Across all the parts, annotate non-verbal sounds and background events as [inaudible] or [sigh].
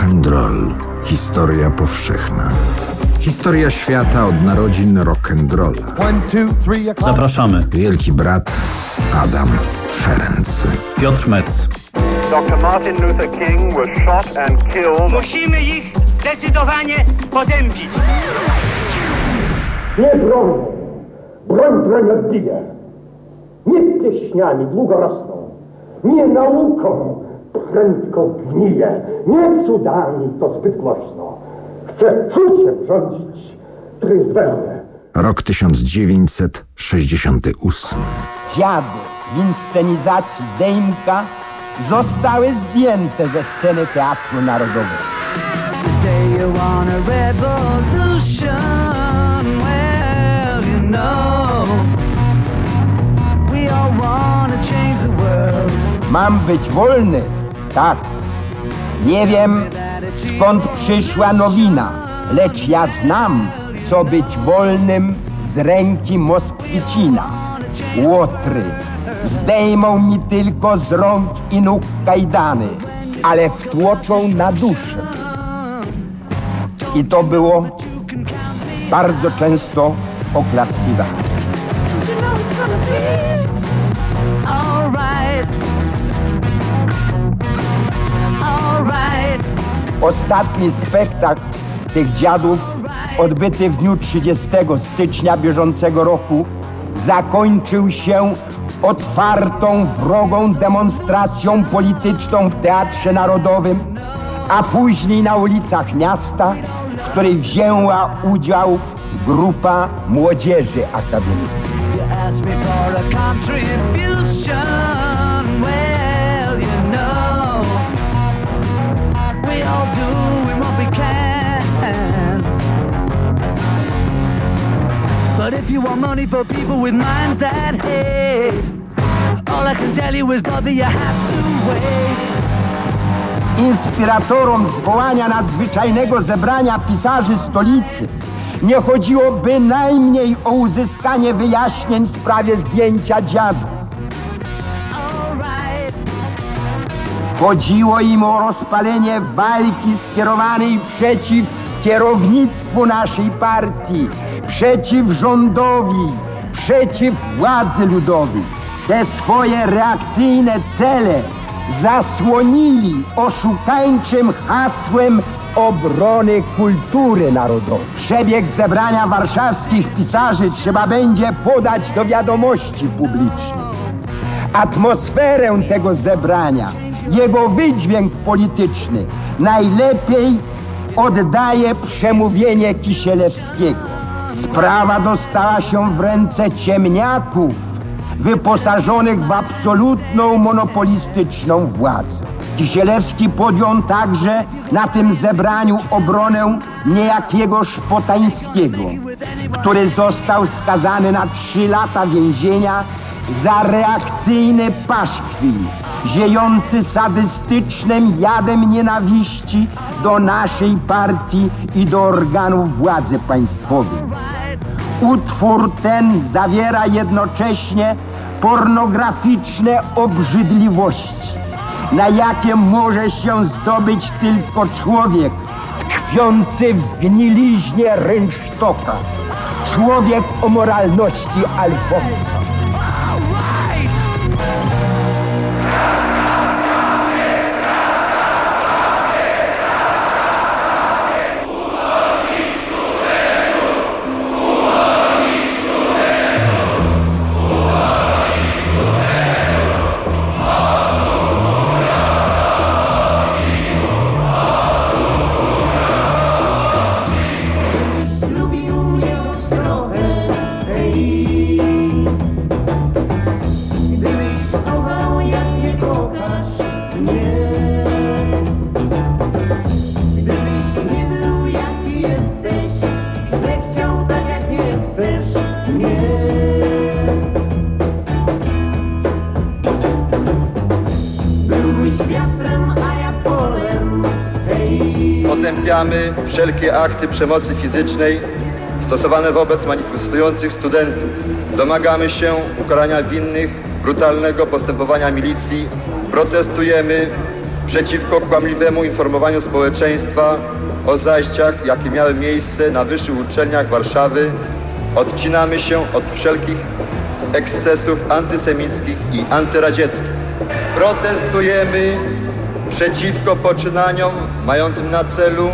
Rock and roll. Historia powszechna. Historia świata od narodzin rock and rolla. Zapraszamy. Wielki brat Adam Ferenc. Piotr Metz. Dr. Martin Luther King was shot and killed. Musimy ich zdecydowanie potępić. Nie broń, broń broń odbije. Nie pieśniami długo rosną, nie nauką prędko gnije, nie cudami to zbyt głośno. Chcę czuciem rządzić tryzwelnie. Rok 1968. Dziady w inscenizacji Dejmka zostały zdjęte ze sceny Teatru Narodowego. say you want a revolution. Well, you know, we all want to change the world. Mam być wolny? Tak. Nie wiem skąd przyszła nowina, lecz ja znam, co być wolnym z ręki Moskwicina. Łotry zdejmą mi tylko z rąk i nóg kajdany, ale wtłoczą na duszę. I to było bardzo często oklaskiwane. Ostatni spektakl tych dziadów, odbyty w dniu 30 stycznia bieżącego roku, zakończył się otwartą, wrogą demonstracją polityczną w Teatrze Narodowym, a później na ulicach miasta, w której wzięła udział grupa młodzieży akademickiej. You want money for people with minds that hate, all I can tell you is, brother, you have to wait. inspiratorom zwołania nadzwyczajnego zebrania pisarzy stolicy nie chodziło bynajmniej o uzyskanie wyjaśnień w sprawie zdjęcia dziadu. Chodziło im o rozpalenie walki skierowanej przeciw kierownictwu naszej partii, przeciw rządowi, przeciw władzy ludowej. Te swoje reakcyjne cele zasłonili oszukańczym hasłem obrony kultury narodowej. Przebieg zebrania warszawskich pisarzy trzeba będzie podać do wiadomości publicznej atmosferę tego zebrania, jego wydźwięk polityczny najlepiej oddaje przemówienie Kisielewskiego. Sprawa dostała się w ręce ciemniaków wyposażonych w absolutną monopolistyczną władzę. Kisielewski podjął także na tym zebraniu obronę niejakiego Szpotańskiego, który został skazany na trzy lata więzienia za reakcyjny paszkwil, ziejący sadystycznym jadem nienawiści do naszej partii i do organów władzy państwowej. Utwór ten zawiera jednocześnie pornograficzne obrzydliwości, na jakie może się zdobyć tylko człowiek tkwiący w zgniliźnie rynsztoka, człowiek o moralności Alfonsa. Wszelkie akty przemocy fizycznej stosowane wobec manifestujących studentów. Domagamy się ukarania winnych brutalnego postępowania milicji. Protestujemy przeciwko kłamliwemu informowaniu społeczeństwa o zajściach, jakie miały miejsce na wyższych uczelniach Warszawy, odcinamy się od wszelkich ekscesów antysemickich i antyradzieckich. Protestujemy przeciwko poczynaniom mającym na celu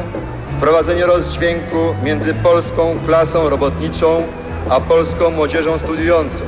wprowadzenie rozdźwięku między polską klasą robotniczą a polską młodzieżą studiującą.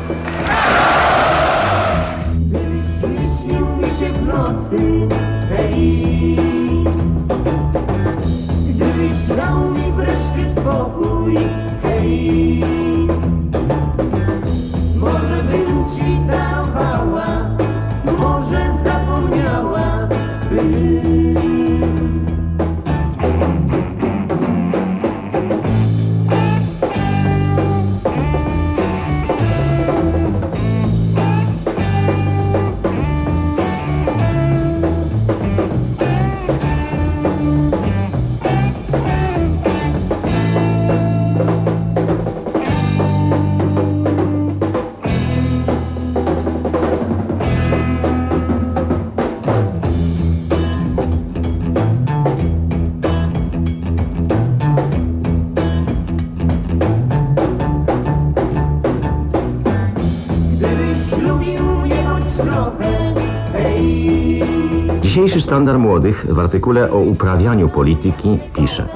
Dzisiejszy sztandar młodych w artykule o uprawianiu polityki pisze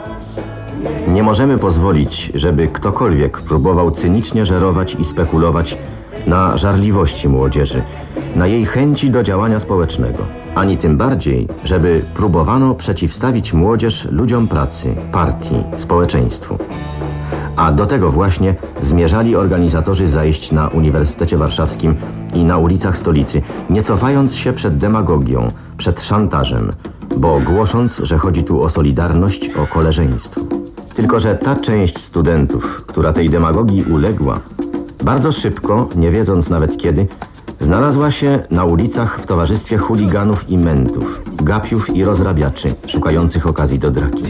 Nie możemy pozwolić, żeby ktokolwiek próbował cynicznie żerować i spekulować na żarliwości młodzieży, na jej chęci do działania społecznego, ani tym bardziej, żeby próbowano przeciwstawić młodzież ludziom pracy, partii, społeczeństwu. A do tego właśnie zmierzali organizatorzy zajść na Uniwersytecie Warszawskim i na ulicach stolicy, nie cofając się przed demagogią, przed szantażem, bo głosząc, że chodzi tu o solidarność, o koleżeństwo. Tylko, że ta część studentów, która tej demagogii uległa, bardzo szybko, nie wiedząc nawet kiedy, znalazła się na ulicach w towarzystwie chuliganów i mentów, gapiów i rozrabiaczy, szukających okazji do draki.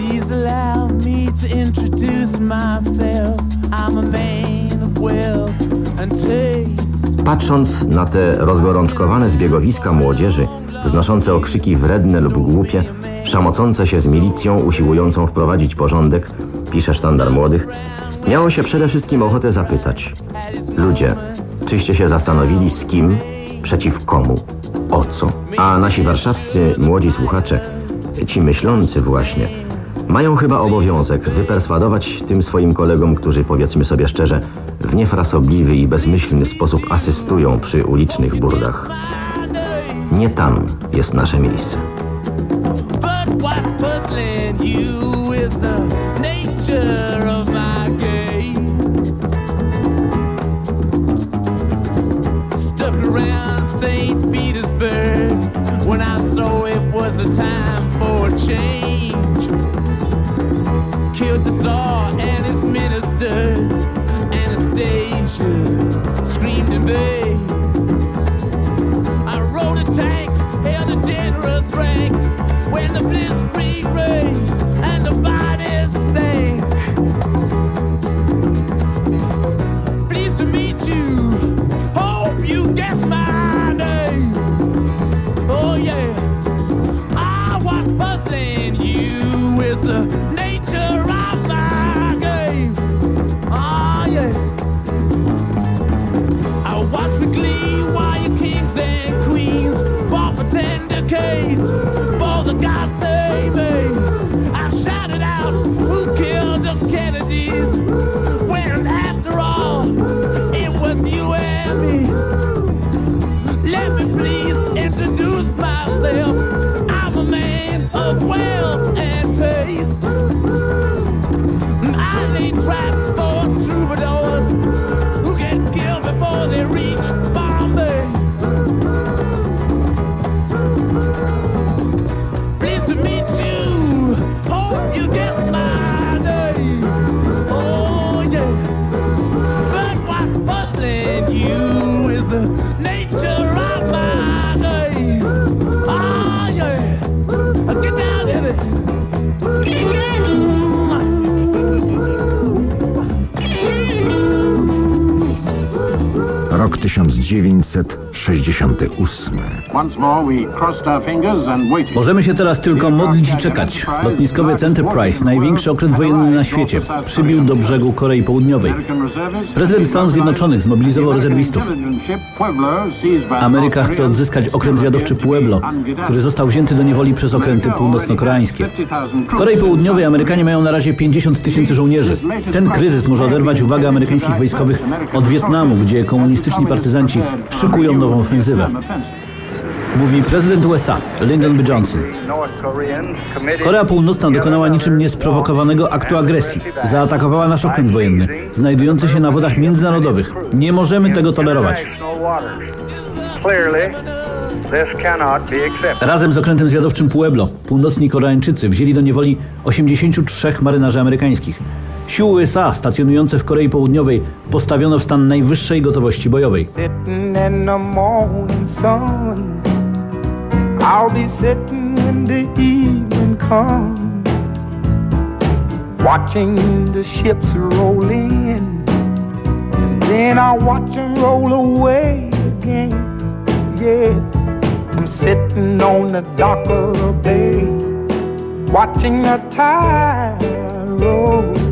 Patrząc na te rozgorączkowane zbiegowiska młodzieży, znoszące okrzyki wredne lub głupie, szamocące się z milicją usiłującą wprowadzić porządek, pisze sztandar młodych, miało się przede wszystkim ochotę zapytać. Ludzie, czyście się zastanowili z kim, przeciw komu, o co? A nasi warszawscy młodzi słuchacze, ci myślący właśnie, mają chyba obowiązek wyperswadować tym swoim kolegom, którzy powiedzmy sobie szczerze, w niefrasobliwy i bezmyślny sposób asystują przy ulicznych burdach. Nie tam jest nasze miejsce. But what's puzzling you is the nature of my game. Stuck around St. Petersburg when I saw it was a time for a change. Killed the Tsar Viņš ieviņcet 1968. Możemy się teraz tylko modlić i czekać. Lotniskowiec Enterprise, największy okręt wojenny na świecie, przybił do brzegu Korei Południowej. Prezydent Stanów Zjednoczonych zmobilizował rezerwistów. Ameryka chce odzyskać okręt zwiadowczy Pueblo, który został wzięty do niewoli przez okręty północno-koreańskie. W Korei Południowej Amerykanie mają na razie 50 tysięcy żołnierzy. Ten kryzys może oderwać uwagę amerykańskich wojskowych od Wietnamu, gdzie komunistyczni partyzanci szykują nową ofensywę. Mówi prezydent USA Lyndon B. Johnson. Korea Północna dokonała niczym niesprowokowanego aktu agresji. Zaatakowała nasz okręt wojenny, znajdujący się na wodach międzynarodowych. Nie możemy tego tolerować. Razem z okrętem zwiadowczym Pueblo północni Koreańczycy wzięli do niewoli 83 marynarzy amerykańskich. Siły USA stacjonujące w Korei Południowej postawiono w stan najwyższej gotowości bojowej. Then watch them roll away again. Yeah, I'm sitting on the dock of the bay, watching the tide roll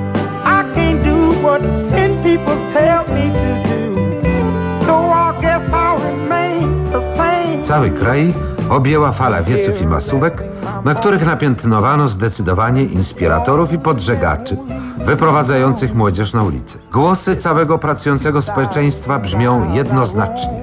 People tell me to do. So I guess I'll remain the same. Cały kraj objęła fala wieców i masówek, na których napiętnowano zdecydowanie inspiratorów i podżegaczy, wyprowadzających młodzież na ulicę. Głosy całego pracującego społeczeństwa brzmią jednoznacznie.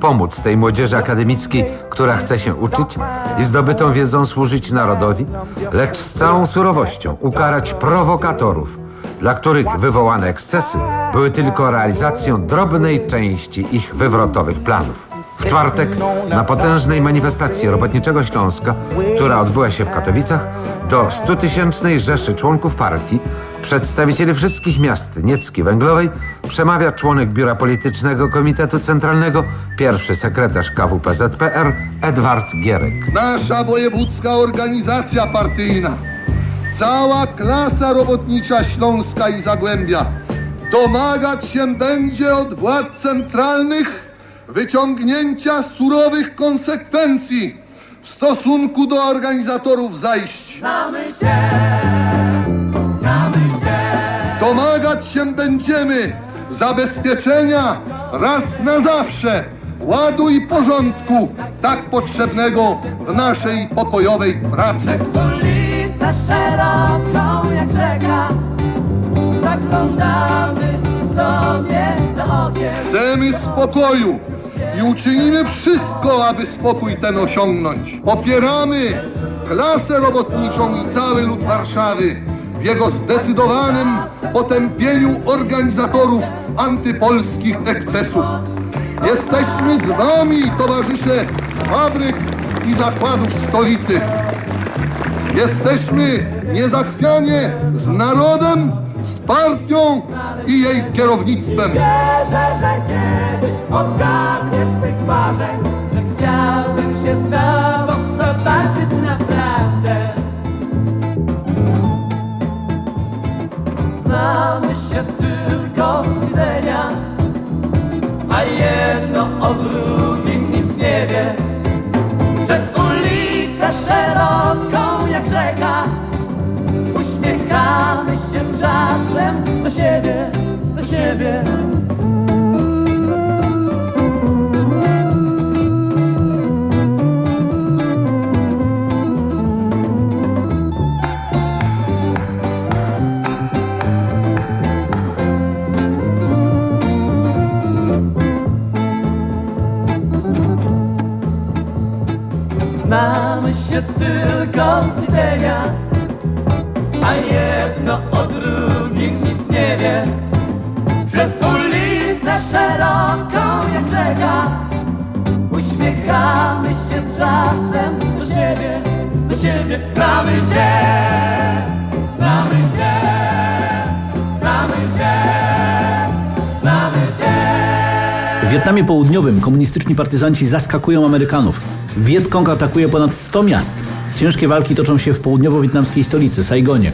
Pomóc tej młodzieży akademickiej, która chce się uczyć i zdobytą wiedzą służyć narodowi, lecz z całą surowością ukarać prowokatorów, dla których wywołane ekscesy były tylko realizacją drobnej części ich wywrotowych planów. W czwartek na potężnej manifestacji Robotniczego Śląska, która odbyła się w Katowicach, do 100-tysięcznej rzeszy członków partii, przedstawicieli wszystkich miast Niecki Węglowej, przemawia członek Biura Politycznego Komitetu Centralnego, pierwszy sekretarz KWPZPR Edward Gierek. Nasza wojewódzka organizacja partyjna, cała klasa robotnicza Śląska i Zagłębia domagać się będzie od władz centralnych wyciągnięcia surowych konsekwencji w stosunku do organizatorów zajść. Domagać się będziemy zabezpieczenia raz na zawsze ładu i porządku tak potrzebnego w naszej pokojowej pracy. Ulicę szeroką jak rzeka Zaglądamy sobie do okien Chcemy spokoju i uczynimy wszystko, aby spokój ten osiągnąć. Popieramy klasę robotniczą i cały lud Warszawy w jego zdecydowanym potępieniu organizatorów antypolskich ekscesów. Jesteśmy z wami, towarzysze z fabryk i zakładów stolicy. Jesteśmy niezachwianie z narodem, z partią i jej kierownictwem. Wierzę, że kiedyś odgadniesz tych marzeń Że chciałbym się z tobą zobaczyć naprawdę Znamy się tylko z widzenia A jedno o drugim nic nie wie ulicę szeroką jak rzeka. Uśmiechamy się czasem do siebie, do siebie się tylko z widzenia A jedno o drugim nic nie wie Przez ulicę szeroką jak rzeka Uśmiechamy się czasem do siebie Do siebie Znamy się Znamy się Znamy się W Wietnamie Południowym komunistyczni partyzanci zaskakują Amerykanów. Wietkong atakuje ponad 100 miast. Ciężkie walki toczą się w południowo-wietnamskiej stolicy, Saigonie.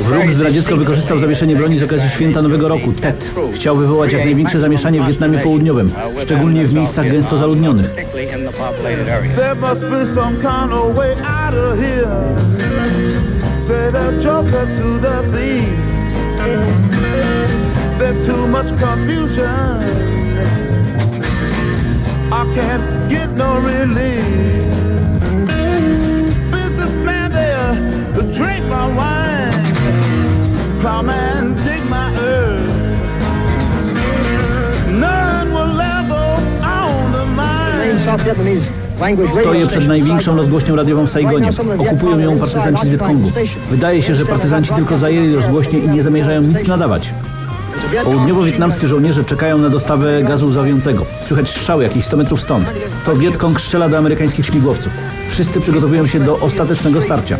Wróg zdradziecko wykorzystał zawieszenie broni z okazji święta Nowego Roku, Tet. Chciał wywołać jak największe zamieszanie w Wietnamie Południowym, szczególnie w miejscach gęsto zaludnionych. I can't get no relief. Businessman there to drink my wine. Plowman dig my earth. None will ever own the mine. Stoję przed największą rozgłośnią radiową w Saigonie. Okupują ją partyzanci z Wietkongu. Wydaje się, że partyzanci tylko zajęli rozgłośnię i nie zamierzają nic nadawać. Południowo-wietnamscy żołnierze czekają na dostawę gazu łzawiącego. Słychać strzały jakieś 100 metrów stąd. To Wietkong strzela do amerykańskich śmigłowców. Wszyscy przygotowują się do ostatecznego starcia.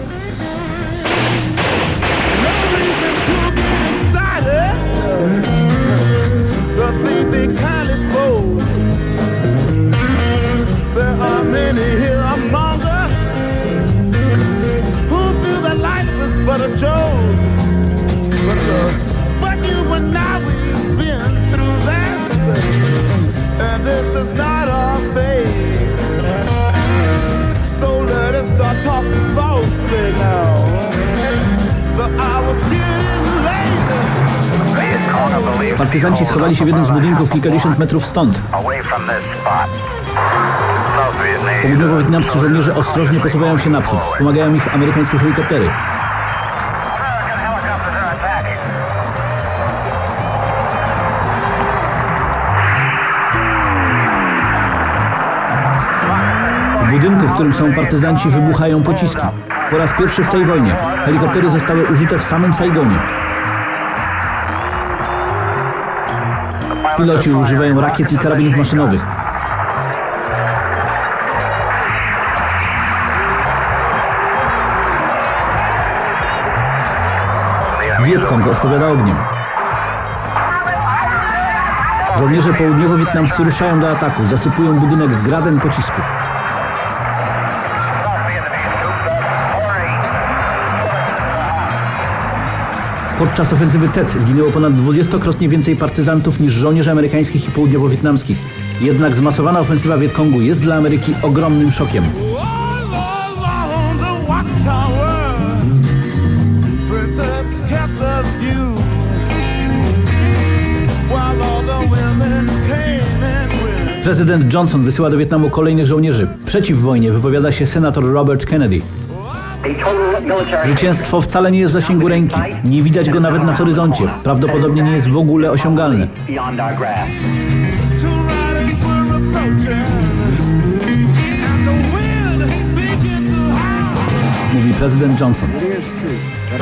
Partyzanci schowali się w jednym z budynków kilkadziesiąt metrów stąd. Południowo-wietnamscy żołnierze ostrożnie posuwają się naprzód. Wspomagają ich amerykańskie helikoptery. W budynku, w którym są partyzanci, wybuchają pociski. Po raz pierwszy w tej wojnie helikoptery zostały użyte w samym Saigonie. Piloci używają rakiet i karabinów maszynowych. Wietkong odpowiada ogniem. Żołnierze południowo-wietnamscy ruszają do ataku, zasypują budynek gradem pocisków. Podczas ofensywy TET zginęło ponad dwudziestokrotnie więcej partyzantów niż żołnierzy amerykańskich i południowo-wietnamskich. Jednak zmasowana ofensywa Wietkongu jest dla Ameryki ogromnym szokiem. Prezydent Johnson wysyła do Wietnamu kolejnych żołnierzy. Przeciw wojnie wypowiada się senator Robert Kennedy. Zwycięstwo wcale nie jest w zasięgu ręki. Nie widać go nawet na horyzoncie. Prawdopodobnie nie jest w ogóle osiągalne. Mówi prezydent Johnson.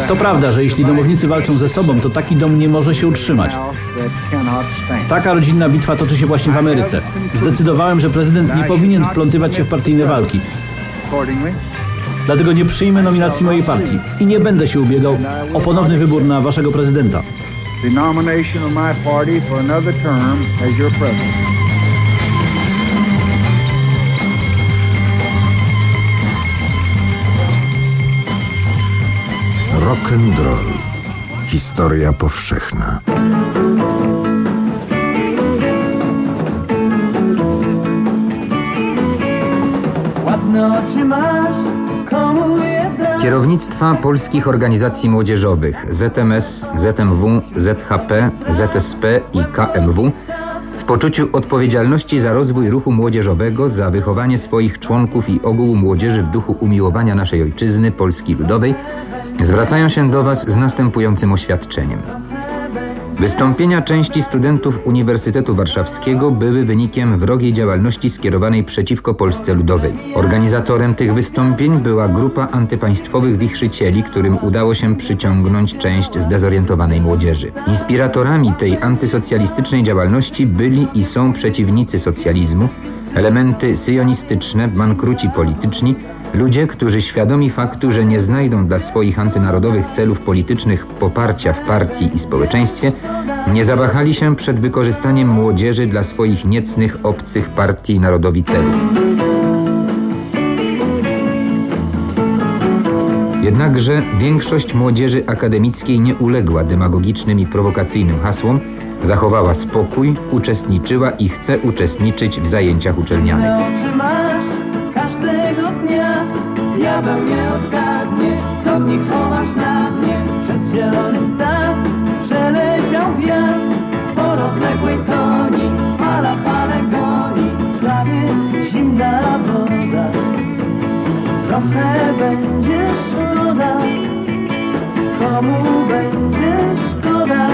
To prawda, że jeśli domownicy walczą ze sobą, to taki dom nie może się utrzymać. Taka rodzinna bitwa toczy się właśnie w Ameryce. Zdecydowałem, że prezydent nie powinien wplątywać się w partyjne walki. Dlatego nie przyjmę nominacji mojej partii i nie będę się ubiegał o ponowny wybór na waszego prezydenta. Rock and roll. Historia powszechna. Ładne oczy masz? Kierownictwa polskich organizacji młodzieżowych ZMS, ZMW, ZHP, ZSP i KMW w poczuciu odpowiedzialności za rozwój ruchu młodzieżowego, za wychowanie swoich członków i ogółu młodzieży w duchu umiłowania naszej ojczyzny, Polski Ludowej, zwracają się do Was z następującym oświadczeniem. Wystąpienia części studentów Uniwersytetu Warszawskiego były wynikiem wrogiej działalności skierowanej przeciwko Polsce Ludowej. Organizatorem tych wystąpień była grupa antypaństwowych wichrzycieli, którym udało się przyciągnąć część zdezorientowanej młodzieży. Inspiratorami tej antysocjalistycznej działalności byli i są przeciwnicy socjalizmu, elementy syjonistyczne, bankruci polityczni, Ludzie, którzy świadomi faktu, że nie znajdą dla swoich antynarodowych celów politycznych poparcia w partii i społeczeństwie, nie zawahali się przed wykorzystaniem młodzieży dla swoich niecnych, obcych partii narodowi celów. Jednakże większość młodzieży akademickiej nie uległa demagogicznym i prowokacyjnym hasłom, zachowała spokój, uczestniczyła i chce uczestniczyć w zajęciach uczelnianych. Każdego dnia Diabeł nie odgadnie Co w nich chowasz na dnie Przez zielony staw Przeleciał wiatr. Po rozległej koni Fala fale goni. Sprawie zimna woda. Trochę będzie szkoda Komu będzie szkoda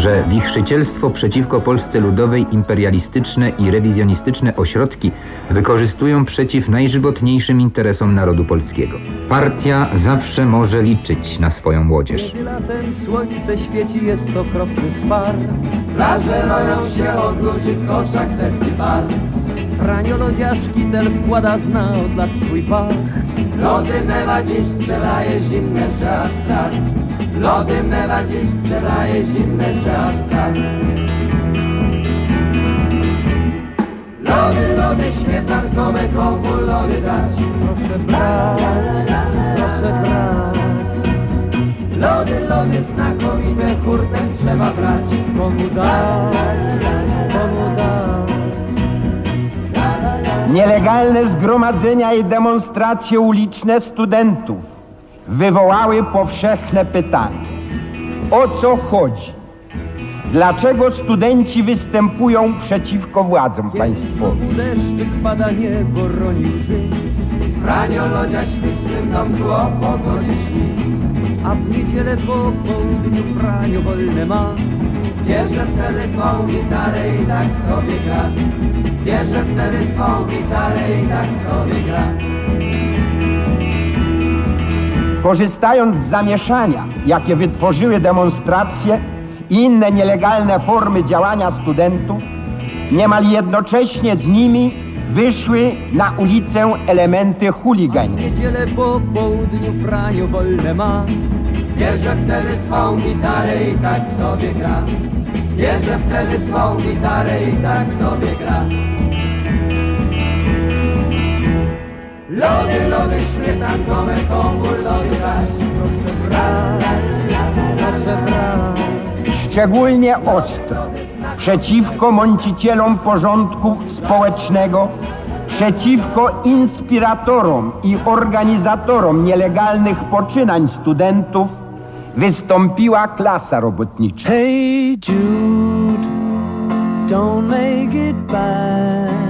że wichrzycielstwo przeciwko Polsce Ludowej imperialistyczne i rewizjonistyczne ośrodki wykorzystują przeciw najżywotniejszym interesom narodu polskiego. Partia zawsze może liczyć na swoją młodzież. Kiedy latem słońce świeci, jest okropny spar Plaże roją się od ludzi w koszach setki par Franio lodziaszki tel wkłada, zna od lat swój fach Lody mewa dziś sprzedaje zimne, że aż tak Lody mewa dziś sprzedaje zimne, tak Lody, lody śmietankowe, komu lody dać? Proszę brać, proszę brać. Lody, lody znakomite, hurtem trzeba brać. Komu dać, komu dać. Nielegalne zgromadzenia i demonstracje uliczne studentów wywołały powszechne pytanie. O co chodzi? Dlaczego studenci występują przeciwko władzom państwowym? Deszczyk pada, niebo roni łzy Franio lodzia śni A w niedzielę po południu wolne ma Bierze wtedy swą gitarę i tak sobie gra Bierze wtedy swą gitarę i tak sobie gra Korzystając z zamieszania, jakie wytworzyły demonstracje i inne nielegalne formy działania studentów, niemal jednocześnie z nimi wyszły na ulicę elementy W chuligaństwa. niedzielę po południu wolne ma. Wtedy swą gitarę i tak sobie gra. Wtedy swą gitarę i tak sobie gra Lody, lody śmietankowe, komu lody? Proszę brać, proszę brać Szczególnie ostro przeciwko mącicielom porządku społecznego, przeciwko inspiratorom i organizatorom nielegalnych poczynań studentów wystąpiła klasa robotnicza. Hey Jude, don't make it bad.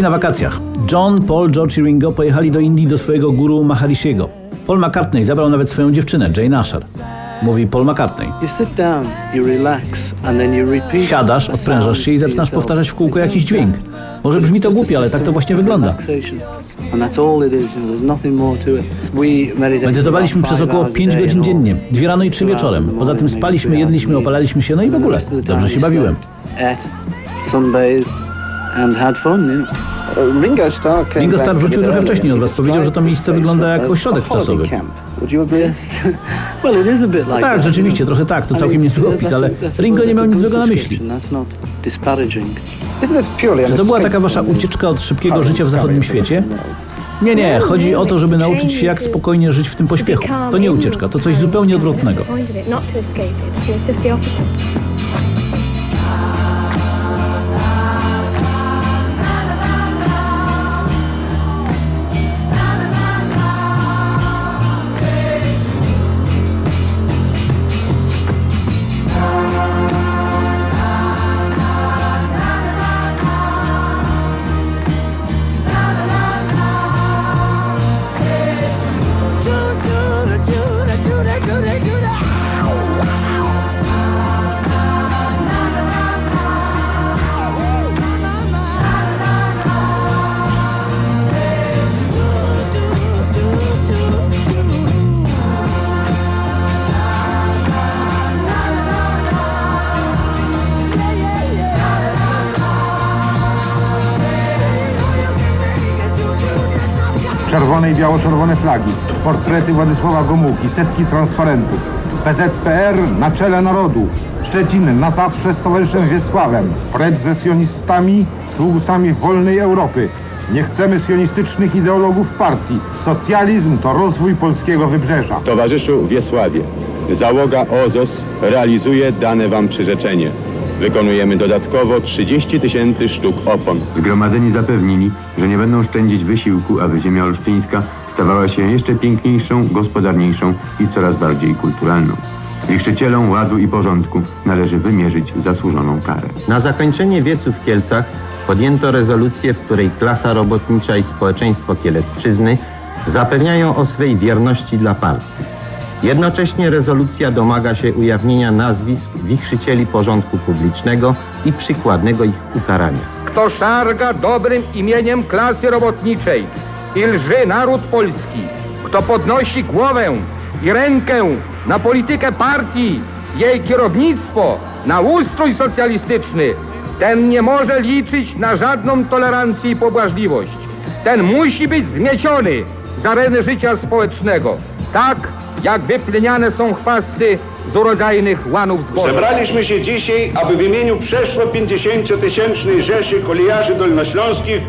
Beatlesi na wakacjach. John, Paul, George i Ringo pojechali do Indii do swojego guru Maharishiego. Paul McCartney zabrał nawet swoją dziewczynę, Jane Asher. Mówi Paul McCartney. Siadasz, odprężasz się i zaczynasz powtarzać w kółko jakiś dźwięk. Może brzmi to głupio, ale tak to właśnie wygląda. Medytowaliśmy przez około hours a 5 day godzin dziennie, dwie rano i trzy wieczorem. Poza tym spaliśmy, jedliśmy, opalaliśmy się, no i w ogóle. Dobrze się bawiłem. Sunbathed, and had fun, you know. Uh, Ringo Starr came Ringo Starr wrócił trochę wcześniej od was. Powiedział, że to miejsce wygląda jak ośrodek [laughs] bit No tak, rzeczywiście, know. trochę tak, to całkiem niezły opis, ale Ringo nie miał nic złego na myśli. description, That's not disparaging. Isn't this purely Czy to była taka wasza ucieczka od szybkiego życia w zachodnim świecie? Nie, nie, chodzi o to, żeby nauczyć się jak spokojnie żyć w tym pośpiechu. To nie ucieczka, to coś zupełnie odwrotnego. Czerwone i biało-czerwone flagi, portrety Władysława Gomułki, setki transparentów. PZPR na czele narodu. Szczecin na zawsze z Towarzyszem Wiesławem. Precz ze sionistami, sługusami wolnej Europy. Nie chcemy sionistycznych ideologów partii. Socjalizm to rozwój polskiego wybrzeża. Towarzyszu Wiesławie, załoga OZOS realizuje dane wam przyrzeczenie. Wykonujemy dodatkowo 30 tysięcy sztuk opon. Zgromadzeni zapewnili, że nie będą szczędzić wysiłku, aby ziemia olsztyńska stawała się jeszcze piękniejszą, gospodarniejszą i coraz bardziej kulturalną. Wichrzycielom ładu i porządku należy wymierzyć zasłużoną karę. Na zakończenie wiecu w Kielcach podjęto rezolucję, w której klasa robotnicza i społeczeństwo kielecczyzny zapewniają o swej wierności dla partii. Jednocześnie rezolucja domaga się ujawnienia nazwisk wichrzycieli porządku publicznego i przykładnego ich ukarania. Kto szarga dobrym imieniem klasy robotniczej i lży naród polski, kto podnosi głowę i rękę na politykę partii, jej kierownictwo, na ustrój socjalistyczny, ten nie może liczyć na żadną tolerancję i pobłażliwość. Ten musi być zmieciony z areny życia społecznego, tak jak wypleniane są chwasty z urodzajnych łanów zboża. Zebraliśmy się dzisiaj, aby w imieniu przeszło 50-tysięcznej Rzeszy Kolejarzy Dolnośląskich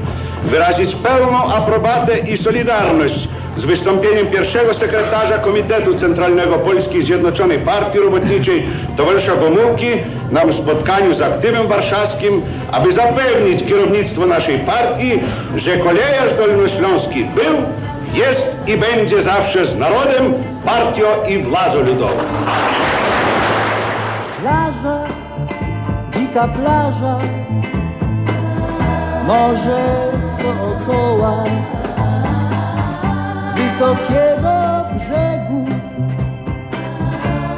wyrazić pełną aprobatę i solidarność z wystąpieniem pierwszego sekretarza Komitetu Centralnego Polskiej Zjednoczonej Partii Robotniczej towarzysza Gomułki na spotkaniu z aktywem warszawskim, aby zapewnić kierownictwo naszej partii, że Kolejarz Dolnośląski był, jest i będzie zawsze z narodem, partią i władzą ludową. Plaża, dzika plaża, morze dookoła, z wysokiego brzegu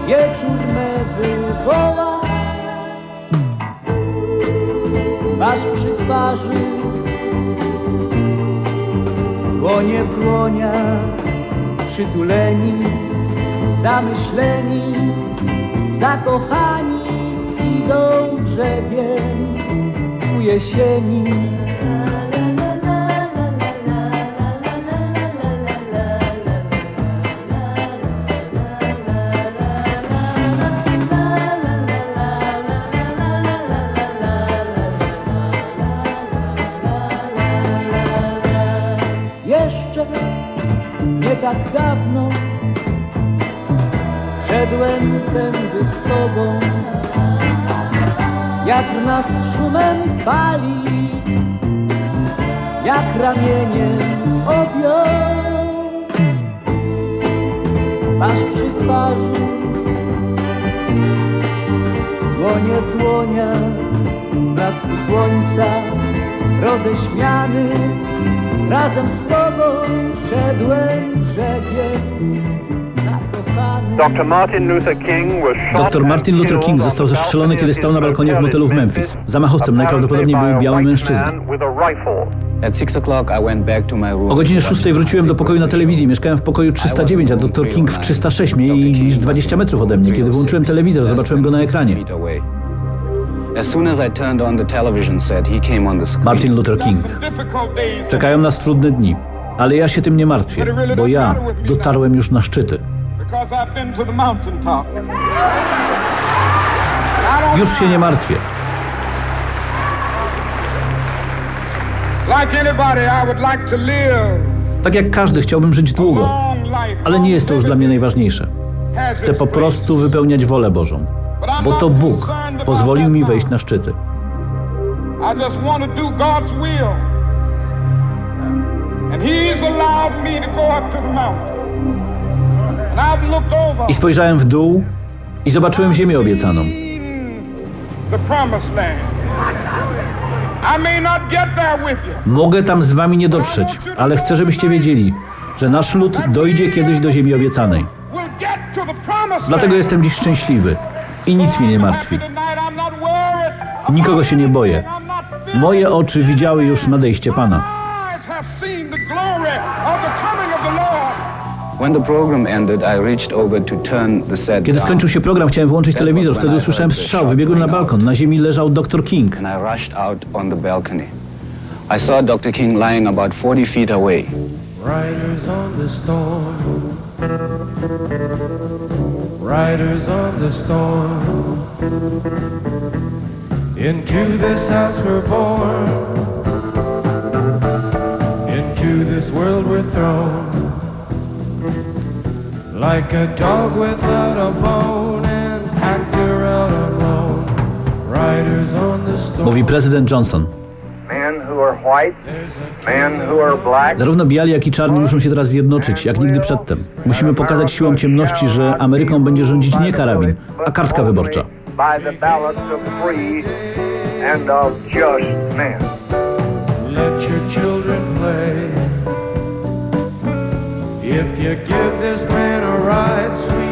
wieczór me wywoła. Twarz przy twarzy Dłonie w Przytuleni Zamyśleni Zakochani Idą brzegiem Ku jesieni tak dawno Szedłem tędy z tobą. Wiatr nas szumem fali Jak ramieniem objął. Twarz przy twarzy Dłonie w dłoniach Blasku słońca Roześmiany Razem z tobą szedłem brzegiem Dr. Martin Luther King was shot Dr Martin Luther King został zestrzelony, kiedy stał na balkonie w motelu w Memphis. Zamachowcem najprawdopodobniej był biały mężczyzna. with a rifle. At 6 o'clock I went back to my room. O godzinie 6 wróciłem do pokoju na telewizji. Mieszkałem w pokoju 309, a dr King w 306, mniej niż 20 metrów ode mnie. Kiedy włączyłem telewizor, zobaczyłem go na ekranie. Martin Luther King. Czekają nas trudne dni, ale ja się tym nie martwię, bo ja dotarłem już na szczyty. Już się nie martwię. Like anybody, I would like to live Tak jak każdy chciałbym żyć długo, ale nie jest to już dla mnie najważniejsze. Chcę po prostu wypełniać wolę Bożą, bo to Bóg pozwolił mi wejść na szczyty. I spojrzałem w dół i zobaczyłem ziemię obiecaną. Mogę tam z wami nie dotrzeć, ale chcę, żebyście wiedzieli, że nasz lud dojdzie kiedyś do ziemi obiecanej. Dlatego jestem dziś szczęśliwy i nic mnie nie martwi. Nikogo się nie boję. Moje oczy widziały już nadejście Pana. Kiedy skończył się program, chciałem włączyć telewizor. Wtedy usłyszałem strzał. Wybiegłem na balkon. Na ziemi leżał dr King. I saw Dr. King lying about 40 feet away. Riders on the storm. Riders on the storm. Into this house we're born. Into this world we're thrown. Like a dog without a bone, an actor out alone. Riders on the storm. Mówi prezydent Johnson. Zarówno biali, jak i czarni muszą się teraz zjednoczyć, jak nigdy przedtem. Musimy pokazać siłom ciemności, że Ameryką będzie rządzić nie karabin, a kartka wyborcza. Let your children play. If you give this man a ride,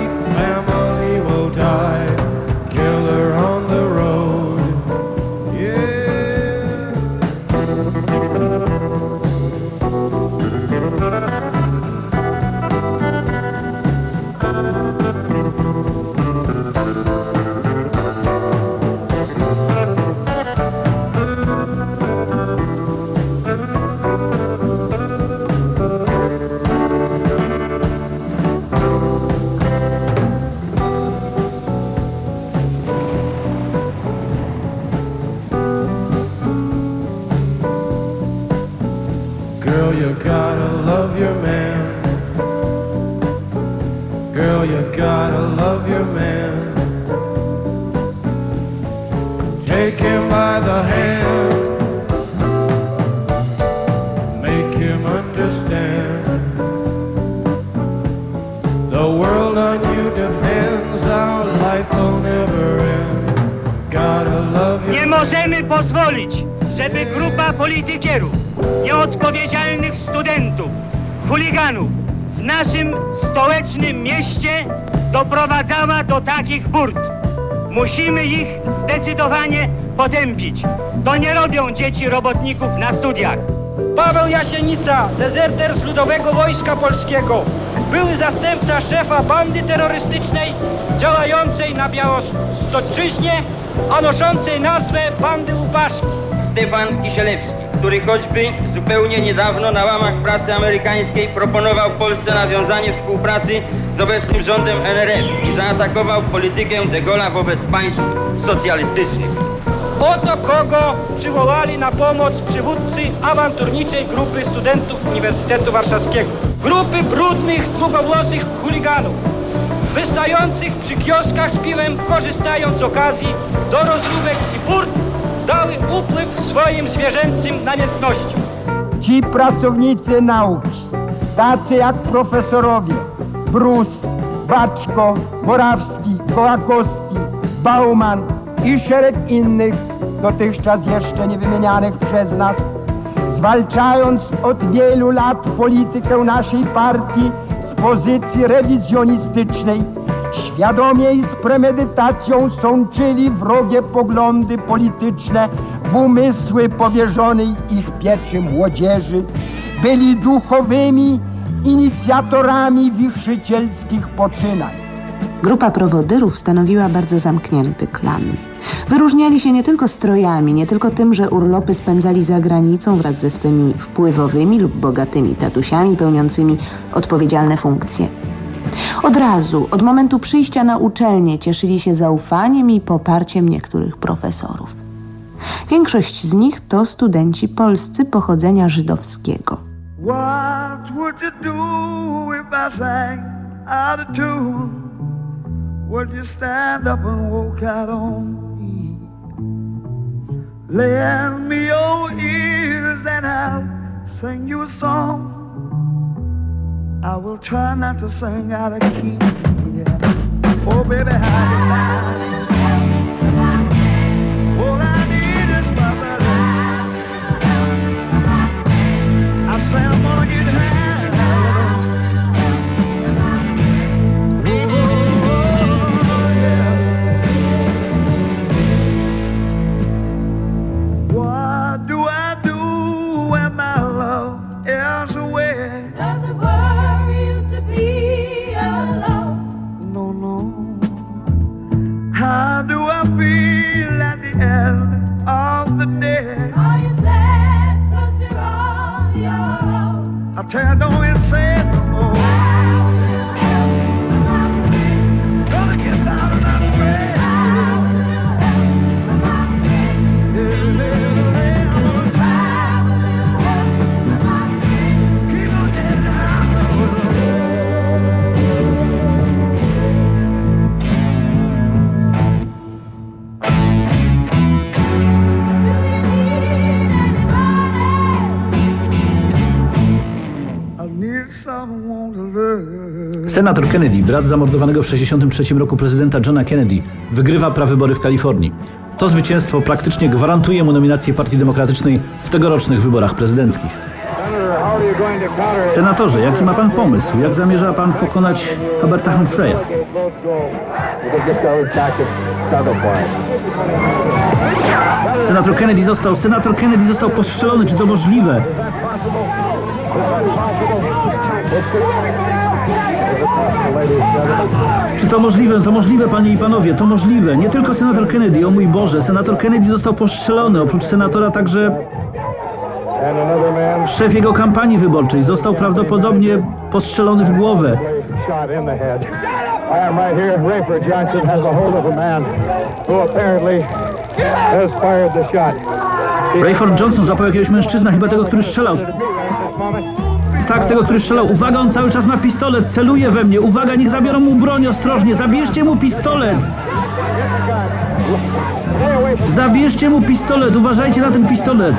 pozwolić, żeby grupa politykierów, nieodpowiedzialnych studentów, chuliganów w naszym stołecznym mieście doprowadzała do takich burt. Musimy ich zdecydowanie potępić. To nie robią dzieci robotników na studiach. Paweł Jasienica, dezerter z Ludowego Wojska Polskiego. Były zastępca szefa bandy terrorystycznej działającej na Białostoczyźnie, a noszącej nazwę Bandy Łupaszki. Stefan Kisielewski, który choćby zupełnie niedawno na łamach prasy amerykańskiej proponował Polsce nawiązanie współpracy z obecnym rządem NRF i zaatakował politykę de Gaulle'a wobec państw socjalistycznych. Oto kogo przywołali na pomoc przywódcy awanturniczej grupy studentów Uniwersytetu Warszawskiego. Grupy brudnych, długowłosych chuliganów, wystających przy kioskach z piwem, korzystając z okazji do rozrywek i burt, dały upływ swoim zwierzęcym namiętnościom. Ci pracownicy nauki, tacy jak profesorowie Brus, Baczko, Morawski, Kołakowski, Bauman i szereg innych, dotychczas jeszcze nie wymienianych przez nas, zwalczając od wielu lat politykę naszej partii pozycji rewizjonistycznej, świadomie i z premedytacją sączyli wrogie poglądy polityczne w umysły powierzonej ich pieczy młodzieży, byli duchowymi inicjatorami wichrzycielskich poczynań. Grupa prowodyrów stanowiła bardzo zamknięty klan. Wyróżniali się nie tylko strojami, nie tylko tym, że urlopy spędzali za granicą wraz ze swymi wpływowymi lub bogatymi tatusiami pełniącymi odpowiedzialne funkcje. Od razu, od momentu przyjścia na uczelnię, cieszyli się zaufaniem i poparciem niektórych profesorów. Większość z nich to studenci polscy pochodzenia żydowskiego. What would you do if I sang out of tune? Would you stand up and walk out on? Lend me your ears and I'll sing you a song. I will try not to sing out of key. Yeah. Oh, baby, how All feel at the end of the day? Are you you're on your own? I tell Senator Kennedy, brat zamordowanego w 1963 roku prezydenta Johna Kennedy, wygrywa prawybory w Kalifornii. To zwycięstwo praktycznie gwarantuje mu nominację Partii Demokratycznej w tegorocznych wyborach prezydenckich. Senatorze, jaki ma pan pomysł? Jak zamierza pan pokonać Huberta Humphrey'a? Senator Kennedy został, senator Kennedy został postrzelony. Czy to możliwe? Czy to możliwe? To możliwe, panie i panowie, to możliwe. Nie tylko senator Kennedy, o mój Boże, senator Kennedy został postrzelony. Oprócz senatora także szef jego kampanii wyborczej został prawdopodobnie postrzelony w głowę. Rayford Johnson złapał jakiegoś mężczyzna, chyba tego, który strzelał. Tak, tego, który strzelał. Uwaga, on cały czas ma pistolet, celuje we mnie. Uwaga, niech zabiorą mu broń, ostrożnie. Zabierzcie mu pistolet. Zabierzcie mu pistolet, uważajcie na ten pistolet.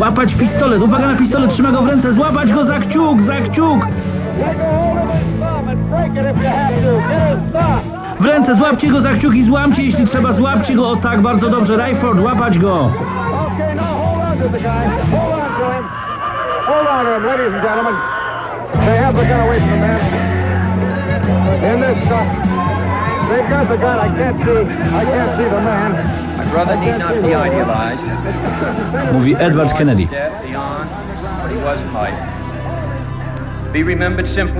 Łapać pistolet, uwaga na pistolet, trzyma go w ręce, złapać go za kciuk, za kciuk. W ręce, złapcie go za kciuk i złamcie, jeśli trzeba, złapcie go. O tak, bardzo dobrze. Rayford, łapać go. Hold on him, ladies and gentlemen. They have the gun away from the man. In this truck. They've got the gun. I can't see. I can't see the man. My brother need not be idealized. Mówi Edward Kennedy.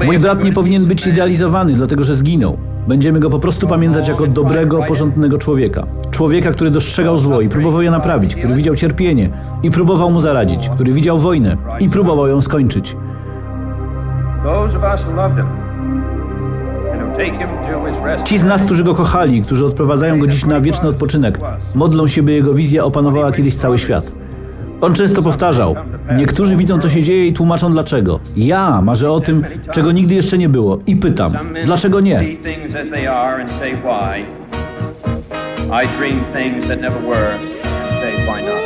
Mój a brat nie powinien być idealizowany, dlatego że zginął. Będziemy go po prostu pamiętać jako dobrego, porządnego człowieka. Człowieka, który dostrzegał zło i próbował je naprawić, który widział cierpienie i próbował mu zaradzić, który widział wojnę i próbował ją skończyć. Ci z nas, którzy go kochali, którzy odprowadzają go dziś na wieczny odpoczynek, modlą się, by jego wizja opanowała kiedyś cały świat. On często powtarzał: Niektórzy widzą, co się dzieje i tłumaczą dlaczego. Ja marzę o tym, czego nigdy jeszcze nie było i pytam: dlaczego nie? See things as they are and say why. I dream things that never were and say why not.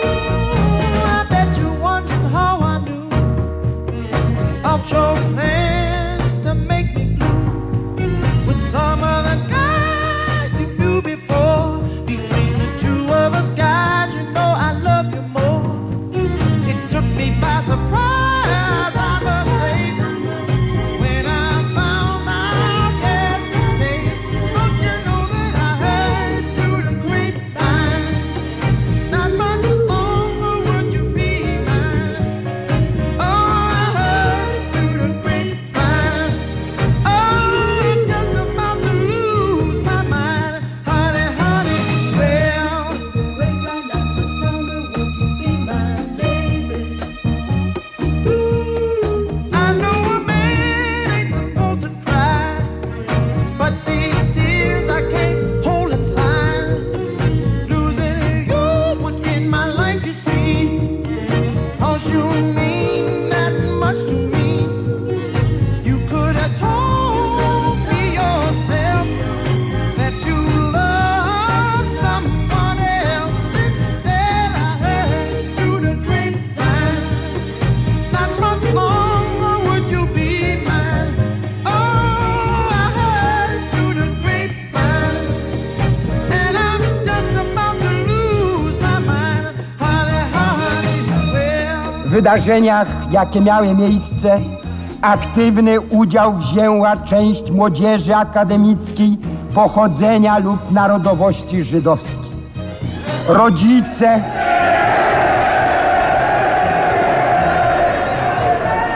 I bet you wondering how I knew I'll chose wydarzeniach, jakie miały miejsce, aktywny udział wzięła część młodzieży akademickiej pochodzenia lub narodowości żydowskiej. Rodzice,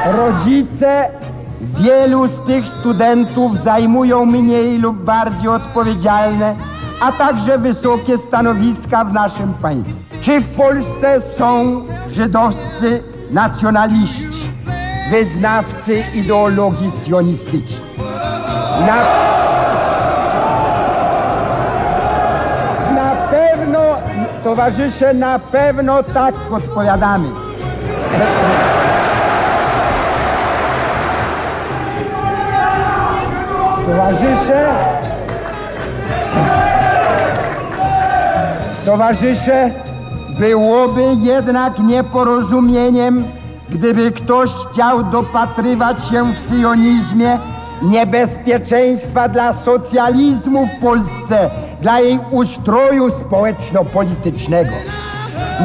rodzice wielu z tych studentów zajmują mniej lub bardziej odpowiedzialne, a także wysokie stanowiska w naszym państwie. Czy w Polsce są żydowscy nacjonaliści, wyznawcy ideologii sionistycznej? Na, na pewno, towarzysze, na pewno tak odpowiadamy. Towarzysze, towarzysze, byłoby jednak nieporozumieniem, gdyby ktoś chciał dopatrywać się w syjonizmie niebezpieczeństwa dla socjalizmu w Polsce, dla jej ustroju społeczno-politycznego.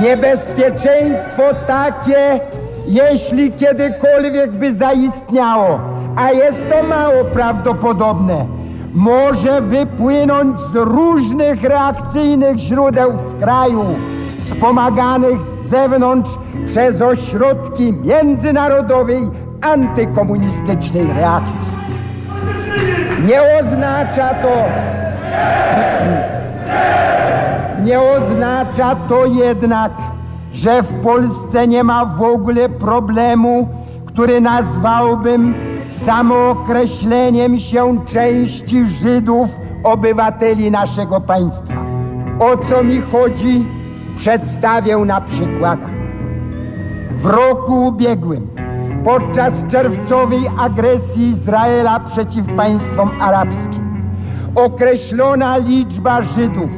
Niebezpieczeństwo takie, jeśli kiedykolwiek by zaistniało, a jest to mało prawdopodobne, może wypłynąć z różnych reakcyjnych źródeł w kraju, wspomaganych z zewnątrz przez ośrodki międzynarodowej antykomunistycznej reakcji. Nie oznacza to, nie oznacza to jednak, że w Polsce nie ma w ogóle problemu, który nazwałbym samookreśleniem się części Żydów, obywateli naszego państwa. O co mi chodzi, przedstawię na przykładach. W roku ubiegłym, podczas czerwcowej agresji Izraela przeciw państwom arabskim, określona liczba Żydów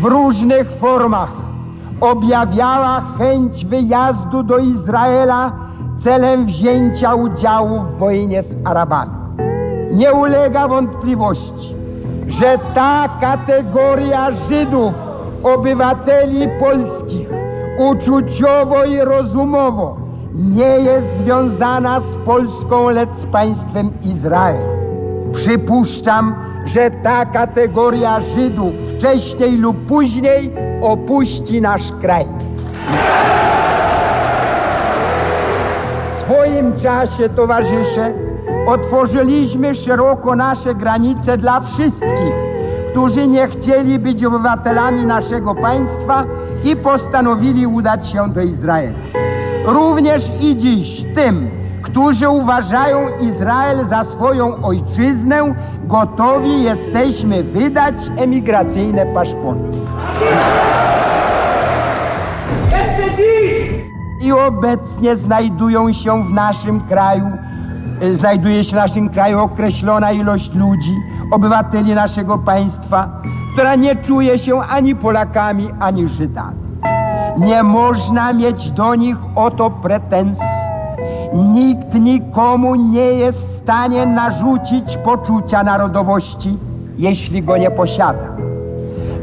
w różnych formach objawiała chęć wyjazdu do Izraela celem wzięcia udziału w wojnie z Arabami. Nie ulega wątpliwości, że ta kategoria Żydów, obywateli polskich, uczuciowo i rozumowo nie jest związana z Polską, lecz z państwem Izrael. Przypuszczam, że ta kategoria Żydów wcześniej lub później opuści nasz kraj. W swoim czasie, towarzysze, otworzyliśmy szeroko nasze granice dla wszystkich, którzy nie chcieli być obywatelami naszego państwa i postanowili udać się do Izraela. Również i dziś tym, którzy uważają Izrael za swoją ojczyznę, gotowi jesteśmy wydać emigracyjne paszporty. I obecnie znajdują się w naszym kraju, znajduje się w naszym kraju określona ilość ludzi, obywateli naszego państwa, która nie czuje się ani Polakami, ani Żydami. Nie można mieć do nich o to pretensji. Nikt nikomu nie jest w stanie narzucić poczucia narodowości, jeśli go nie posiada.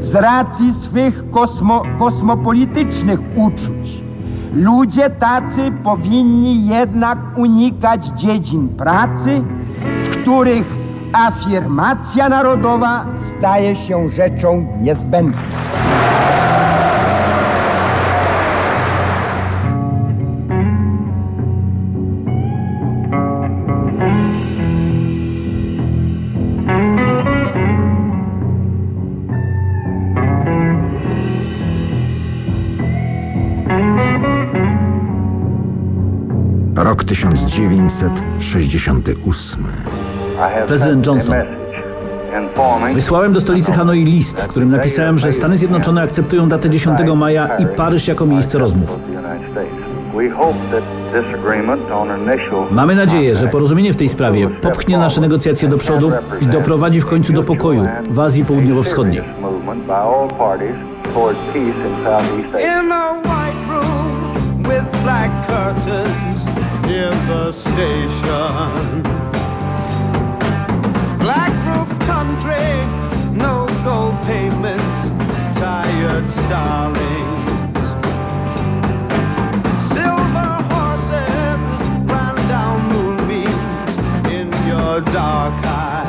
Z racji swych kosmo, kosmopolitycznych uczuć, ludzie tacy powinni jednak unikać dziedzin pracy, w których afirmacja narodowa staje się rzeczą niezbędną. 1968. Prezydent Johnson. Wysłałem do stolicy Hanoi list, w którym napisałem, że Stany Zjednoczone akceptują datę 10 maja i Paryż jako miejsce rozmów. Mamy nadzieję, że porozumienie w tej sprawie popchnie nasze negocjacje do przodu i doprowadzi w końcu do pokoju w Azji Południowo-Wschodniej. In a white room with black curtains near the station. Black roof country, no gold tired starlings. Silver horses ran down moonbeams in your dark eyes.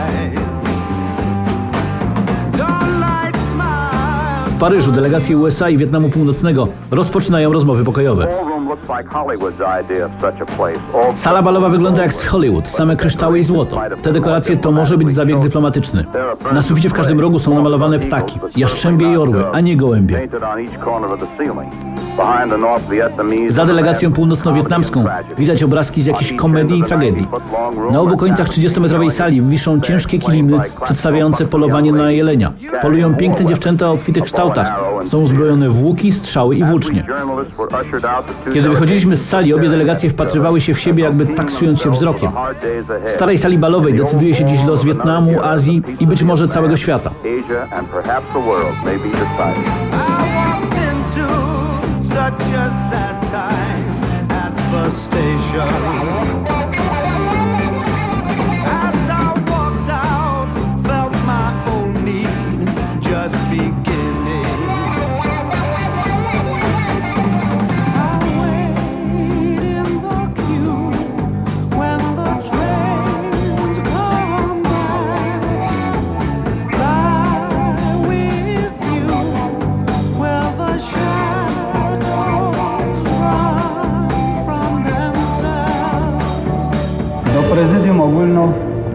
W Paryżu delegacje USA i Wietnamu Północnego rozpoczynają rozmowy pokojowe. Sala balowa wygląda jak z Hollywood, same kryształy i złoto. Te dekoracje to może być zabieg dyplomatyczny. Na suficie w każdym rogu są namalowane ptaki, jaszczębie i orły, a nie gołębie. Za delegacją północno-wietnamską widać obrazki z jakichś komedii i tragedii. Na obu końcach 30-metrowej sali wiszą ciężkie kilimy przedstawiające polowanie na jelenia. Polują piękne dziewczęta o obfitych kształtach. Są uzbrojone w łuki, strzały i włócznie. Kiedy wychodziliśmy z sali, obie delegacje wpatrywały się w siebie, jakby taksując się wzrokiem. W starej sali balowej decyduje się dziś los Wietnamu, Azji i być może całego świata. such a sad time at the station.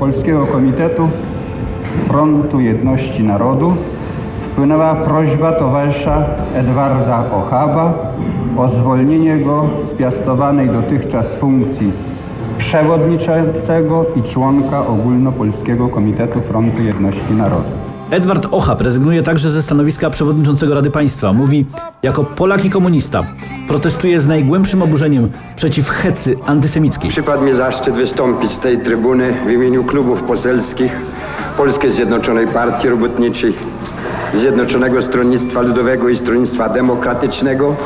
Ogólnopolskiego Komitetu Frontu Jedności Narodu wpłynęła prośba towarzysza Edwarda Ochaba o zwolnienie go z piastowanej dotychczas funkcji przewodniczącego i członka Ogólnopolskiego Komitetu Frontu Jedności Narodu. Edward Ochab rezygnuje także ze stanowiska przewodniczącego Rady Państwa. Mówi, jako Polak i komunista, protestuje z najgłębszym oburzeniem przeciw hecy antysemickiej. Przypadł mi zaszczyt wystąpić z tej trybuny w imieniu klubów poselskich Polskiej Zjednoczonej Partii Robotniczej, Zjednoczonego Stronnictwa Ludowego i Stronnictwa Demokratycznego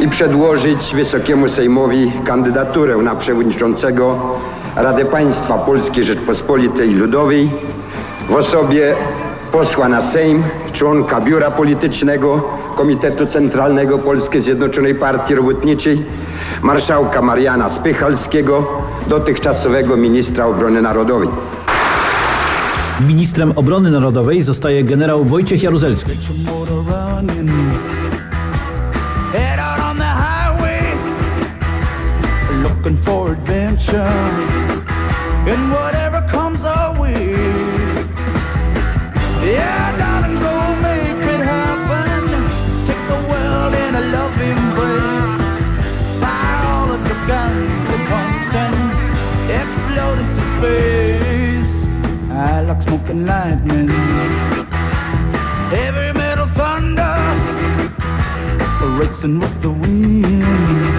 i przedłożyć Wysokiemu Sejmowi kandydaturę na przewodniczącego Rady Państwa Polskiej Rzeczpospolitej Ludowej w osobie posła na Sejm, członka Biura Politycznego Komitetu Centralnego Polskiej Zjednoczonej Partii Robotniczej, marszałka Mariana Spychalskiego, dotychczasowego ministra obrony narodowej. Ministrem obrony narodowej zostaje generał Wojciech Jaruzelski. and like the lightning. Heavy metal thunder, racing with the wind.